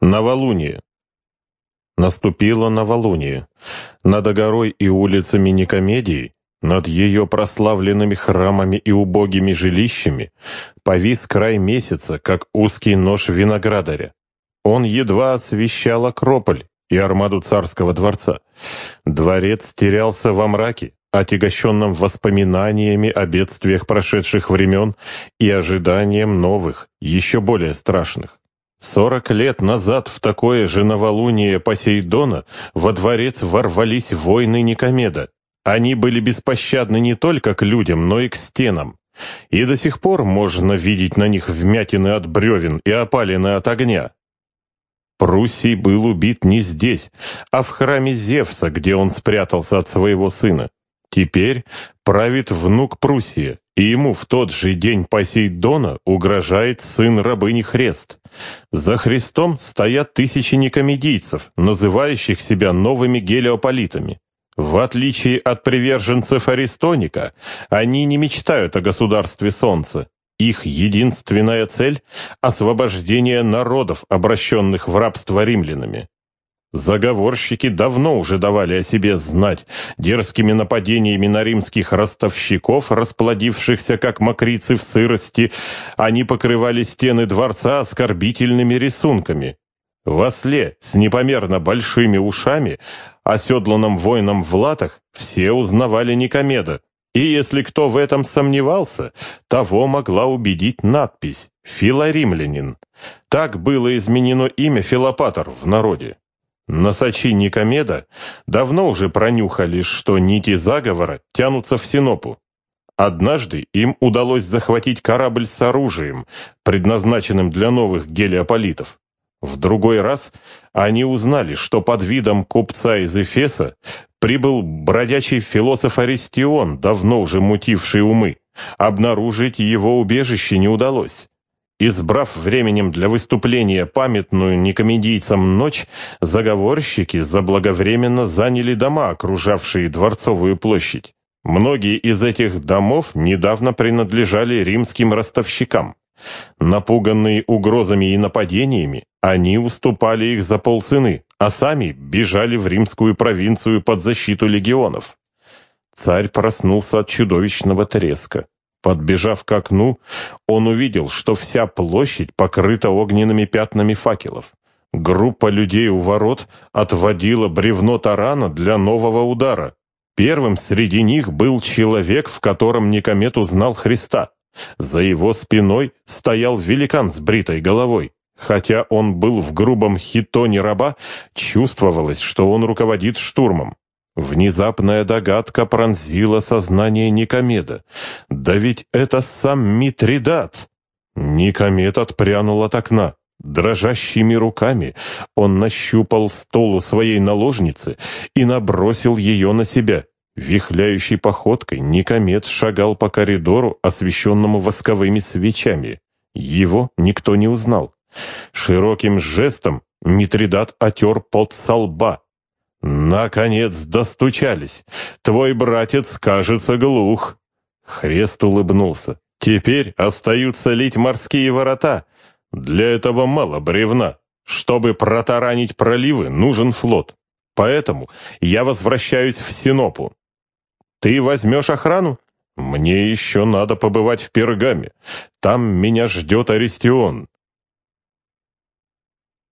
Новолуние. Наступило новолуние. Над горой и улицами Никомедии, над ее прославленными храмами и убогими жилищами, повис край месяца, как узкий нож виноградаря. Он едва освещал Акрополь и армаду царского дворца. Дворец терялся во мраке, отягощенном воспоминаниями о бедствиях прошедших времен и ожиданием новых, еще более страшных. Сорок лет назад в такое же новолуние Посейдона во дворец ворвались войны Никомеда. Они были беспощадны не только к людям, но и к стенам. И до сих пор можно видеть на них вмятины от бревен и опалины от огня. Пруссий был убит не здесь, а в храме Зевса, где он спрятался от своего сына. Теперь правит внук Пруссия, и ему в тот же день Посейдона угрожает сын рабыни Хрест. За Христом стоят тысячи никомедийцев, называющих себя новыми гелиополитами. В отличие от приверженцев Аристоника, они не мечтают о государстве Солнца. Их единственная цель – освобождение народов, обращенных в рабство римлянами. Заговорщики давно уже давали о себе знать дерзкими нападениями на римских ростовщиков, расплодившихся как мокрицы в сырости, они покрывали стены дворца оскорбительными рисунками. В осле с непомерно большими ушами, оседланном воином в латах, все узнавали Никомеда, и если кто в этом сомневался, того могла убедить надпись «Филоримлянин». Так было изменено имя Филопатор в народе. Носачи Никомеда давно уже пронюхали, что нити заговора тянутся в Синопу. Однажды им удалось захватить корабль с оружием, предназначенным для новых гелиополитов. В другой раз они узнали, что под видом купца из Эфеса прибыл бродячий философ Аристион, давно уже мутивший умы. Обнаружить его убежище не удалось. Избрав временем для выступления памятную некомедийцам ночь, заговорщики заблаговременно заняли дома, окружавшие Дворцовую площадь. Многие из этих домов недавно принадлежали римским ростовщикам. Напуганные угрозами и нападениями, они уступали их за полцены, а сами бежали в римскую провинцию под защиту легионов. Царь проснулся от чудовищного треска. Подбежав к окну, он увидел, что вся площадь покрыта огненными пятнами факелов. Группа людей у ворот отводила бревно тарана для нового удара. Первым среди них был человек, в котором Никомет узнал Христа. За его спиной стоял великан с бритой головой. Хотя он был в грубом хитоне раба, чувствовалось, что он руководит штурмом. Внезапная догадка пронзила сознание Никомеда. «Да ведь это сам Митридат!» Никомед отпрянул от окна. Дрожащими руками он нащупал стол у своей наложницы и набросил ее на себя. Вихляющей походкой Никомед шагал по коридору, освещенному восковыми свечами. Его никто не узнал. Широким жестом Митридат отер пот со лба. «Наконец достучались. Твой братец, кажется, глух». Хрест улыбнулся. «Теперь остаются лить морские ворота. Для этого мало бревна. Чтобы протаранить проливы, нужен флот. Поэтому я возвращаюсь в Синопу. Ты возьмешь охрану? Мне еще надо побывать в Пергаме. Там меня ждет Аристион.